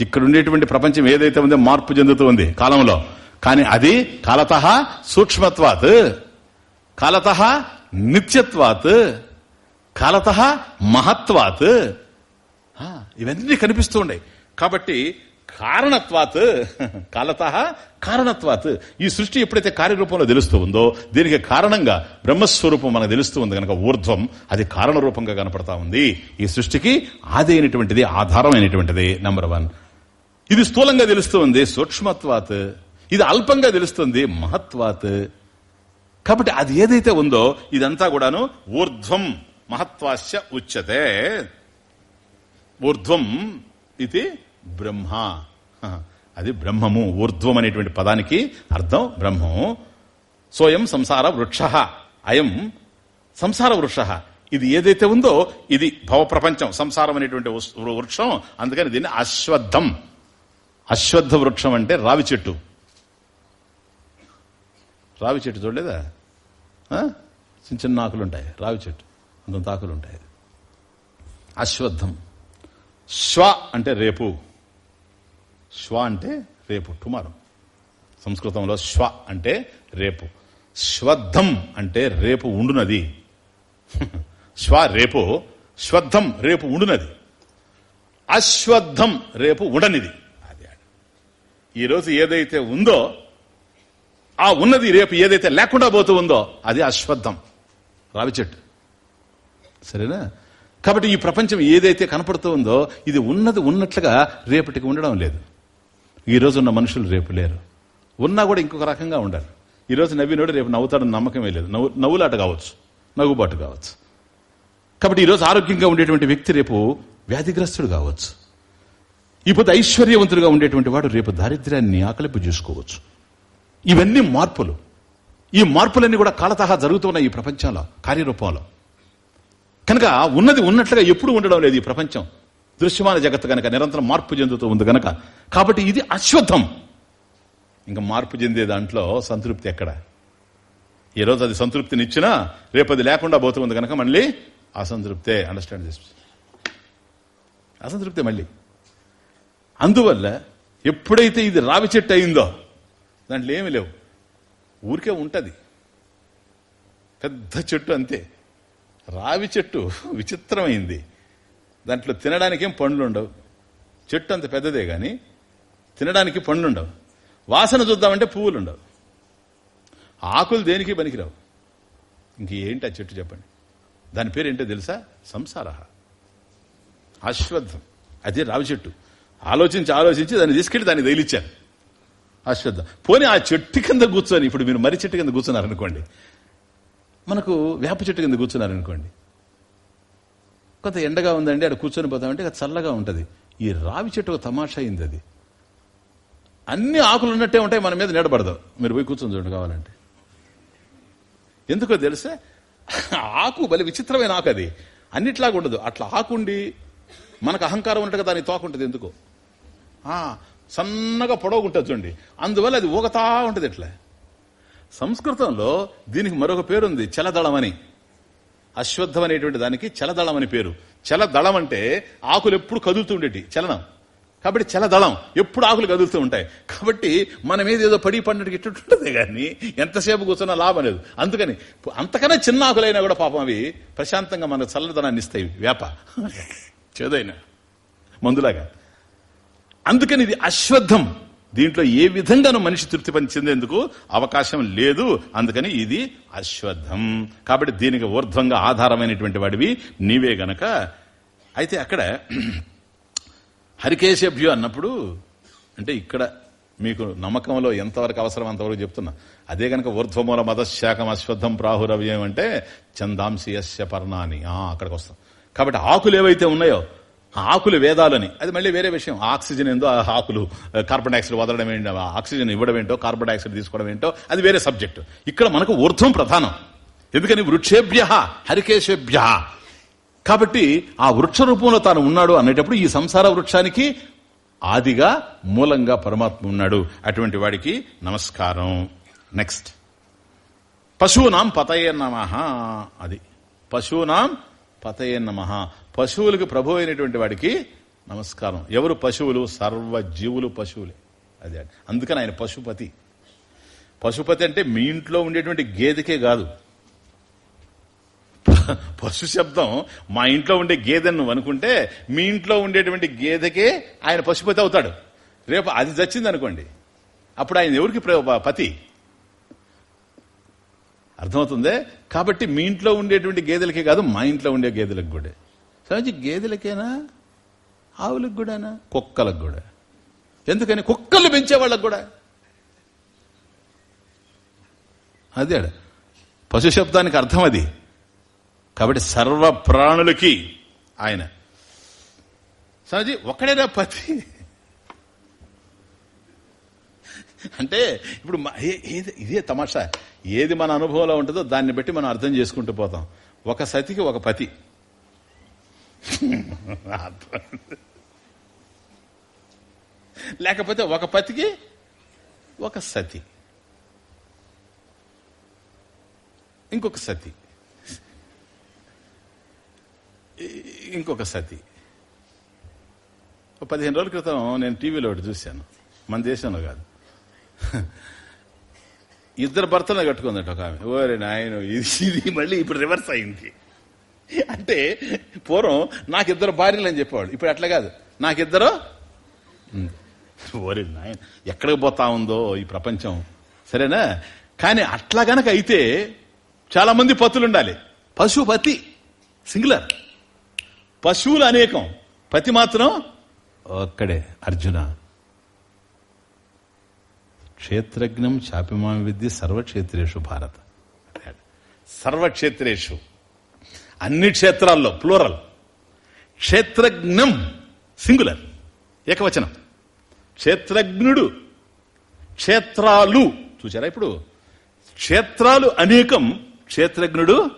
ఇక్కడ ఉండేటువంటి ప్రపంచం ఏదైతే ఉందో మార్పు చెందుతూ ఉంది కాలంలో. కానీ అది కాలత సూక్ష్మత్వాత్. కాలత నిత్యత్వాత్. కాలత మహత్వాత్. ఇవన్నీ కనిపిస్తూ ఉన్నాయి కాబట్టి కారణత్వాత్ కాలత కారణత్వాత్. ఈ సృష్టి ఎప్పుడైతే కార్యరూపంలో తెలుస్తూ ఉందో దీనికి కారణంగా బ్రహ్మస్వరూపం మనకు తెలుస్తూ ఉంది కనుక ఊర్ధ్వం అది కారణ రూపంగా కనపడతా ఉంది. ఈ సృష్టికి ఆది అయినటువంటిది ఆధారమైనటువంటిది నంబర్ వన్ ఇది స్థూలంగా తెలుస్తూ ఉంది సూక్ష్మత్వాత్. ఇది అల్పంగా తెలుస్తుంది మహత్వాత్. కాబట్టి అది ఏదైతే ఉందో ఇదంతా కూడాను ఊర్ధ్వం మహత్వాస్య ఉచ్యతే. ఊర్ధ్వం ఇది బ్రహ్మ. అది బ్రహ్మము ఊర్ధ్వం అనేటువంటి పదానికి అర్థం బ్రహ్మము సోయం సంసార వృక్ష. అయం సంసార వృక్ష. ఇది ఏదైతే ఉందో ఇది భవ ప్రపంచం సంసారం అనేటువంటి వృక్షం. అందుకని దీన్ని అశ్వద్ధం. అశ్వద్ధ వృక్షం అంటే రావి చెట్టు. రావి చెట్టు చూడలేదా? చిన్న చిన్న ఆకులు ఉంటాయి రావి చెట్టు. అంతంత ఆకులు ఉంటాయి అశ్వత్థం శ్వ అంటే రేపు. శ్వ అంటే రేపు టుమారో. సంస్కృతంలో శ్వ అంటే రేపు. శ్వద్ధం అంటే రేపు ఉండునది. శ్వ రేపు శ్వద్ధం రేపు ఉండునది. అశ్వద్ధం రేపు ఉండనిది. అది ఈరోజు ఏదైతే ఉందో ఆ ఉన్నది రేపు ఏదైతే లేకుండా పోతూ ఉందో అది అశ్వద్ధం. రావి చెట్టు. సరేనా? కాబట్టి ఈ ప్రపంచం ఏదైతే కనపడుతూ ఉందో ఇది ఉన్నది ఉన్నట్లుగా రేపటికి ఉండడం లేదు. ఈ రోజు ఉన్న మనుషులు రేపు లేరు. ఉన్నా కూడా ఇంకొక రకంగా ఉండాలి. ఈరోజు నవ్వినోడు రేపు నవ్వుతాడని నమ్మకమే లేదు. నవ్వు నవ్వులాట కావచ్చు నవ్వుబాటు కావచ్చు. కాబట్టి ఈరోజు ఆరోగ్యంగా ఉండేటువంటి వ్యక్తి రేపు వ్యాధిగ్రస్తుడు కావచ్చు. ఇప్పుడు ఐశ్వర్యవంతుడుగా ఉండేటువంటి వాడు రేపు దారిద్ర్యాన్ని ఆకలింపు చూసుకోవచ్చు. ఇవన్నీ మార్పులు. ఈ మార్పులన్నీ కూడా కాలతహా జరుగుతున్నాయి ఈ ప్రపంచంలో కార్యరూపంలో. కనుక ఉన్నది ఉన్నట్లుగా ఎప్పుడు ఉండడం లేదు ఈ ప్రపంచం. దృశ్యమాన జగత్తు కనుక నిరంతరం మార్పు చెందుతూ ఉంది కనుక కాబట్టి ఇది అశ్వత్థం. ఇంకా మార్పు చెందే దాంట్లో సంతృప్తి ఎక్కడ? ఈరోజు అది సంతృప్తినిచ్చినా రేపు అది లేకుండా పోతుంది కనుక మళ్ళీ అసంతృప్తే. అండర్స్టాండ్ దిస్ అసంతృప్తే మళ్ళీ. అందువల్ల ఎప్పుడైతే ఇది రావి చెట్టు అయిందో దాంట్లో ఏమి లేవు. ఊరికే ఉంటుంది. పెద్ద చెట్టు అంతే. రావి చెట్టు విచిత్రమైంది. దాంట్లో తినడానికేం పండ్లు ఉండవు చెట్టు అంత పెద్దదే గాని తినడానికి పండ్లు ఉండవు వాసన చూద్దామంటే పువ్వులు ఉండవు ఆకులు దేనికి పనికిరావు? ఇంకేంటి ఆ చెట్టు చెప్పండి? దాని పేరు ఏంటో తెలుసా? సంసార అశ్వత్థం. అదే రావి చెట్టు. ఆలోచించి ఆలోచించి దాన్ని తీసుకెళ్ళి దాన్ని తగిలిచ్చాను అశ్వత్థం. పోనీ ఆ చెట్టు కింద కూర్చొని ఇప్పుడు మీరు మర్రి చెట్టు కింద కూర్చున్నారనుకోండి. మనకు వేప చెట్టు కింద కూర్చున్నారనుకోండి. కొంత ఎండగా ఉందండి అక్కడ కూర్చొని పోతామంటే అది చల్లగా ఉంటుంది. ఈ రావి చెట్టు ఒక తమాషా అయింది అది. అన్ని ఆకులు ఉన్నట్టే ఉంటాయి మన మీద నిడబడదు మీరు పోయి కూర్చొని చూడండి కావాలంటే. ఎందుకో తెలిసే? ఆకు బలి విచిత్రమైన ఆకు అది. అన్నిట్లాగా ఉండదు. అట్లా ఆకుండి మనకు అహంకారం ఉన్నట్టుగా దానికి తోకుంటుంది ఎందుకో? సన్నగా పొడవుకుంటుంది చూడండి. అందువల్ల అది ఊగతా ఉంటుంది ఇట్లా సంస్కృతంలో దీనికి మరొక పేరుంది చలదళం అని అశ్వత్థం అనేటువంటి దానికి చలదళం అని పేరు. చలదళం అంటే ఆకులు ఎప్పుడు కదులుతూ ఉండేటి. చలనం. కాబట్టి చలదళం. ఎప్పుడు ఆకులు కదులుతూ ఉంటాయి. కాబట్టి మన మీద ఏదో పడి పండుగ ఇట్టుంటుంది కానీ ఎంతసేపు కూర్చున్నా లాభం లేదు. అందుకని అంతకన్నా చిన్న ఆకులైనా కూడా పాపం అవి ప్రశాంతంగా మన చల్లదనాన్ని ఇస్తాయి. వేప. చేదైనా మందులాగా. అందుకని ఇది అశ్వత్థం. దీంట్లో ఏ విధంగానూ మనిషి తృప్తి చెందేందుకు అవకాశం లేదు. అందుకని ఇది అశ్వద్ధం కాబట్టి దీనికి ఊర్ధ్వంగా ఆధారమైనటువంటి వాడివి. నీవే గనక. అయితే అక్కడ హరికేశభ్యు అన్నప్పుడు అంటే ఇక్కడ మీకు నమ్మకంలో ఎంతవరకు అవసరం అంతవరకు చెప్తున్నా. అదే గనక ఊర్ధ్వమూల మదశాఖం అశ్వద్ధం ప్రాహురవ్యం అంటే చందాంశియస్య పర్ణాని. అక్కడికి వస్తాం. కాబట్టి ఆకులు ఏవైతే ఉన్నాయో ఆకులు వేదాలని. అది మళ్ళీ వేరే విషయం. ఆక్సిజన్ ఏందో ఆకులు కార్బన్ డైఆక్సైడ్ వదలడం ఏంటో ఆక్సిజన్ ఇవ్వడం ఏంటో కార్బన్ డైఆక్సైడ్ తీసుకోవడం ఏంటో అది వేరే సబ్జెక్టు. ఇక్కడ మనకు ఊర్ధ్వం ప్రధానం. ఎందుకని? వృక్షేభ్య హరికేశేభ్య. కాబట్టి ఆ వృక్ష రూపంలో తాను ఉన్నాడు అనేటప్పుడు ఈ సంసార వృక్షానికి ఆదిగా మూలంగా పరమాత్మ ఉన్నాడు. అటువంటి వాడికి నమస్కారం. నెక్స్ట్. పశువునాం పతయే నమ. అది. పశువునాం పతయే నమ. పశువులకు ప్రభు అయినటువంటి వాడికి నమస్కారం. ఎవరు పశువులు? సర్వజీవులు పశువులే. అదే అందుకని ఆయన పశుపతి. పశుపతి అంటే మీ ఇంట్లో ఉండేటువంటి గేదెకే కాదు. పశు శబ్దం మా ఇంట్లో ఉండే గేదెను నువ్వు అనుకుంటే మీ ఇంట్లో ఉండేటువంటి గేదెకే ఆయన పశుపతి అవుతాడు. రేపు అది చచ్చింది అనుకోండి అప్పుడు ఆయన ఎవరికి పతి? అర్థమవుతుందే? కాబట్టి మీ ఇంట్లో ఉండేటువంటి గేదెలకే కాదు మా ఇంట్లో ఉండే గేదెలకు కూడా. సహజ గేదెలకేనా? ఆవులకు కూడానా? కుక్కలకు కూడా. ఎందుకని? కుక్కలు పెంచే వాళ్ళకు కూడా. అదే పశు శబ్దానికి అర్థం అది. కాబట్టి సర్వ ప్రాణులకి ఆయన. సహజీ ఒకడేనా పతి. అంటే ఇప్పుడు ఏది- ఇదే తమాషా. ఏది మన అనుభవంలో ఉంటుందో దాన్ని బట్టి మనం అర్థం చేసుకుంటూ పోతాం. ఒక సతికి ఒక పతి. లేకపోతే ఒక పతికి ఒక సతి. ఇంకొక సతి. ఇంకొక సతి. పదిహేను రోజుల క్రితం నేను టీవీలో ఒకటి చూశాను. మన దేశంలో కాదు. ఇద్దరు భర్తలు కట్టుకుందట ఒక ఆమె. ఓరే నాయన ఇది ఇది మళ్ళీ ఇప్పుడు రివర్స్ అయింది. అంటే పూర్వం నాకిద్దరు భార్యలు అని చెప్పేవాడు ఇప్పుడు అట్లా కాదు. నాకిద్దరు? ఓరి నాయన ఎక్కడికి పోతా ఉందో ఈ ప్రపంచం. సరేనా? కానీ అట్లా గనక అయితే చాలా మంది పతులు ఉండాలి పశుపతి సింగులర్. పశువులు అనేకం. పతి మాత్రం ఒక్కడే. అర్జున. క్షేత్రజ్ఞం చాపిమాం విద్య సర్వక్షేత్రేషు భారత. సర్వక్షేత్రేషు. అన్ని క్షేత్రాల్లో ప్లూరల్. క్షేత్రజ్ఞం సింగులర్ ఏకవచనం. క్షేత్రజ్ఞుడు క్షేత్రాలు. చూసారా ఇప్పుడు? క్షేత్రాలు అనేకం క్షేత్రజ్ఞుడు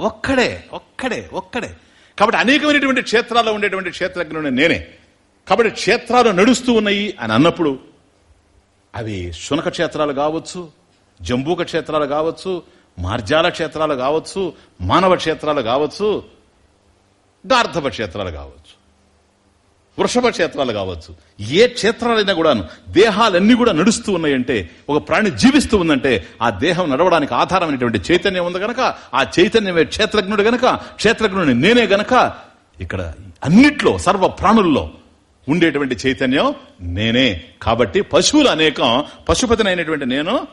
ఒక్కడే ఒక్కడే ఒక్కడే. కాబట్టి అనేకమైనటువంటి క్షేత్రాల్లో ఉండేటువంటి క్షేత్రజ్ఞుడు నేనే. కాబట్టి క్షేత్రాలు నడుస్తూ ఉన్నాయి అని అన్నప్పుడు అవి శునక క్షేత్రాలు కావచ్చు జంబూక క్షేత్రాలు కావచ్చు మార్జాల క్షేత్రాలు కావచ్చు మానవ క్షేత్రాలు కావచ్చు గార్ధప క్షేత్రాలు కావచ్చు వృషభ క్షేత్రాలు కావచ్చు. ఏ క్షేత్రాలైనా కూడాను దేహాలన్నీ కూడా నడుస్తూ ఉన్నాయంటే ఒక ప్రాణి జీవిస్తూ ఉందంటే ఆ దేహం నడవడానికి ఆధారమైనటువంటి చైతన్యం ఉంది గనక ఆ చైతన్యమే క్షేత్రజ్ఞుడు గనక క్షేత్రజ్ఞుడిని నేనే గనక ఇక్కడ అన్నిట్లో సర్వ ప్రాణుల్లో ఉండేటువంటి చైతన్యం నేనే. కాబట్టి పశువులు అనేకం పశుపతిని అయినటువంటి నేను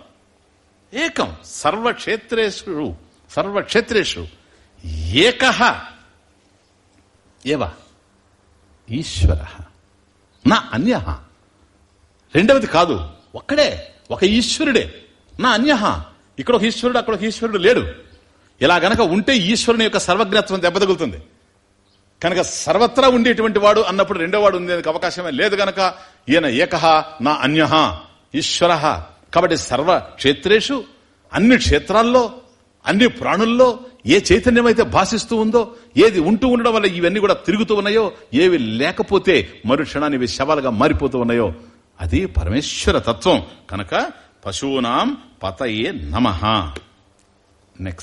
ఏకం సర్వక్షేత్రేషు సర్వక్షేత్రేషు. ఏక ఏవ? ఈశ్వర. నా అన్య. రెండవది కాదు ఒక్కడే ఒక ఈశ్వరుడే. నా అన్య. ఇక్కడ ఒక ఈశ్వరుడు అక్కడ ఒక ఈశ్వరుడు లేడు. ఇలా గనక ఉంటే ఈశ్వరుని యొక్క సర్వజ్ఞత్వం దెబ్బతగులుతుంది కనుక సర్వత్రా ఉండేటువంటి వాడు అన్నప్పుడు రెండో వాడు ఉండేందుకు అవకాశమే లేదు గనక ఈయన ఏకహ నా అన్య ఈశ్వర. కాబట్టి సర్వ క్షేత్రేషు అన్ని క్షేత్రాల్లో అన్ని ప్రాణుల్లో ఏ చైతన్యం అయితే భాషిస్తూ ఉందో ఏది ఉంటూ ఉండడం వల్ల ఇవన్నీ కూడా తిరుగుతూ ఉన్నాయో ఏవి లేకపోతే మరుక్షణాన్ని ఇవి శవాలుగా మారిపోతూ ఉన్నాయో అది పరమేశ్వర తత్వం. కనుక పశువునాం పతయే నమ. నెక్స్ట్